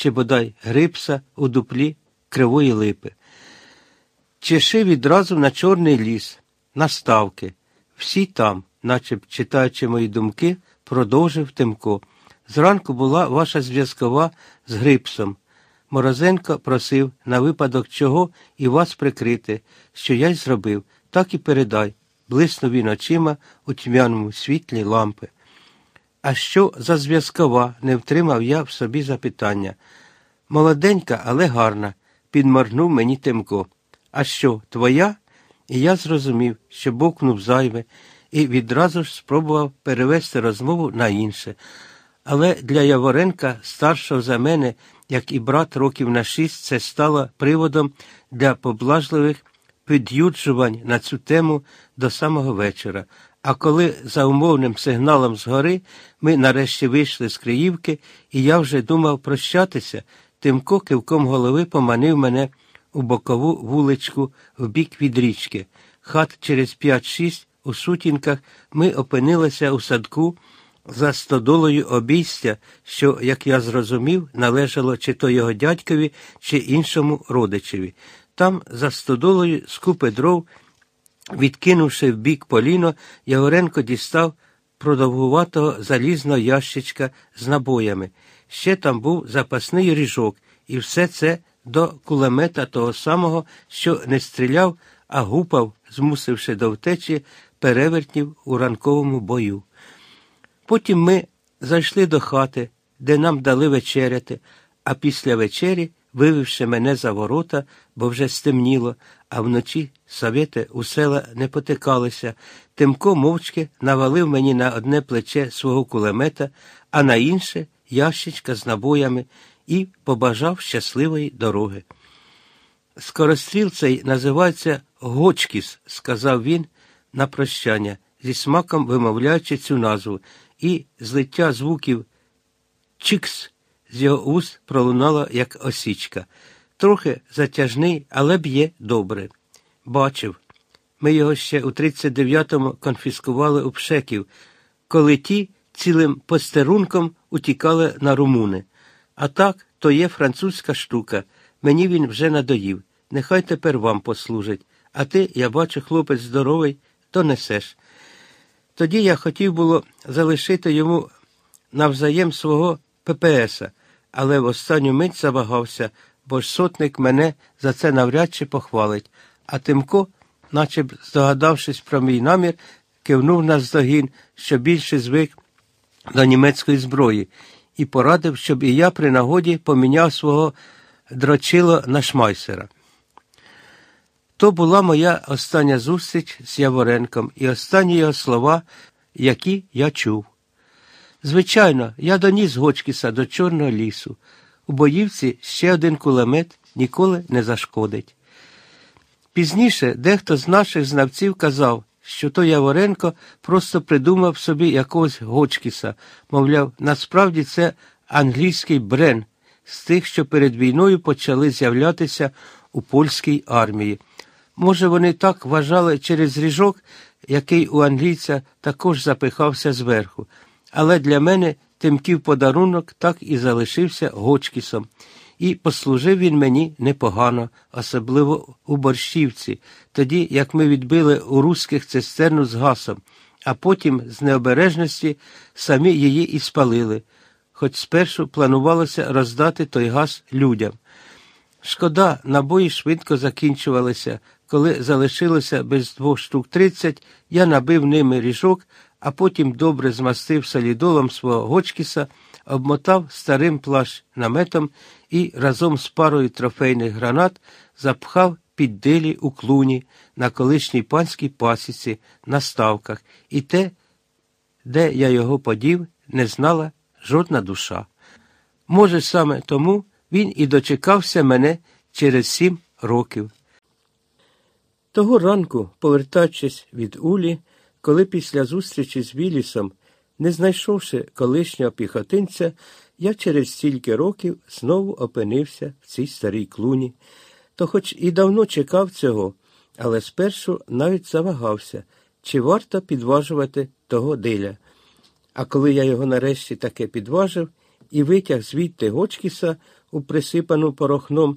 чи бодай грипса у дуплі кривої липи. Чеши відразу на Чорний ліс, на ставки. Всі там, наче б читаючи мої думки, продовжив Тимко. Зранку була ваша зв'язкова з Грипсом. Морозенко просив на випадок чого і вас прикрити, що я й зробив, так і передай, блиснув він очима у тьмяному світлі лампи. А що за зв'язкова? не втримав я в собі запитання. Молоденька, але гарна, підморгнув мені Тимко. А що, твоя? І я зрозумів, що бокнув зайве, і відразу ж спробував перевести розмову на інше. Але для Яворенка, старшого за мене, як і брат років на шість, це стало приводом для поблажливих під'юджувань на цю тему до самого вечора. А коли за умовним сигналом згори ми нарешті вийшли з Криївки, і я вже думав прощатися, Тимко кивком голови поманив мене у бокову вуличку в бік від річки. Хат через п'ять-шість у сутінках ми опинилися у садку за стодолою обійстя, що, як я зрозумів, належало чи то його дядькові, чи іншому родичеві. Там, за стодолою, з купи дров, відкинувши в бік поліно, Яворенко дістав продовгуватого залізного ящичка з набоями. Ще там був запасний ріжок, і все це до кулемета того самого, що не стріляв, а гупав, змусивши до втечі перевертнів у ранковому бою. Потім ми зайшли до хати, де нам дали вечеряти, а після вечері, вивівши мене за ворота, бо вже стемніло, а вночі совєти у села не потикалися, Тимко мовчки навалив мені на одне плече свого кулемета, а на інше ящичка з набоями і побажав щасливої дороги. Скоростріл цей називається Гочкіс, сказав він на прощання, зі смаком вимовляючи цю назву, і злиття звуків Чикс з його уст пролунало, як осічка. Трохи затяжний, але б'є добре. Бачив. Ми його ще у 39-му конфіскували у пшеків, коли ті цілим постерунком утікали на румуни. А так, то є французька штука. Мені він вже надоїв. Нехай тепер вам послужить. А ти, я бачу, хлопець здоровий, то несеш. Тоді я хотів було залишити йому навзаєм свого ППСа, але в останню мить завагався, бо ж сотник мене за це навряд чи похвалить, а Тимко, наче б здогадавшись про мій намір, кивнув наздогін, що більше звик до німецької зброї, і порадив, щоб і я при нагоді поміняв свого дрочило на шмайсера. То була моя остання зустріч з Яворенком і останні його слова, які я чув. Звичайно, я доніс Гочкіса до Чорного лісу. У боївці ще один кулемет ніколи не зашкодить. Пізніше дехто з наших знавців казав, що то Яворенко просто придумав собі якогось Гочкіса, мовляв, насправді це англійський брен з тих, що перед війною почали з'являтися у польській армії. Може, вони так вважали через ріжок, який у англійця також запихався зверху. Але для мене тимків подарунок так і залишився Гочкісом. І послужив він мені непогано, особливо у борщівці, тоді як ми відбили у руських цистерну з гасом, а потім з необережності самі її і спалили, хоч спершу планувалося роздати той газ людям. Шкода, набої швидко закінчувалися. Коли залишилося без двох штук тридцять, я набив ними ріжок, а потім добре змастив солідолом свого Гочкіса, обмотав старим плащ наметом і разом з парою трофейних гранат запхав під дилі у клуні на колишній панській пасіці, на ставках, і те, де я його подів, не знала жодна душа. Може, саме тому він і дочекався мене через сім років. Того ранку, повертаючись від Улі, коли після зустрічі з Вілісом, не знайшовши колишнього піхотинця, я через стільки років знову опинився в цій старій клуні, то хоч і давно чекав цього, але спершу навіть завагався, чи варто підважувати того диля. А коли я його нарешті таки підважив і витяг звідти Гочкіса у присипану порохном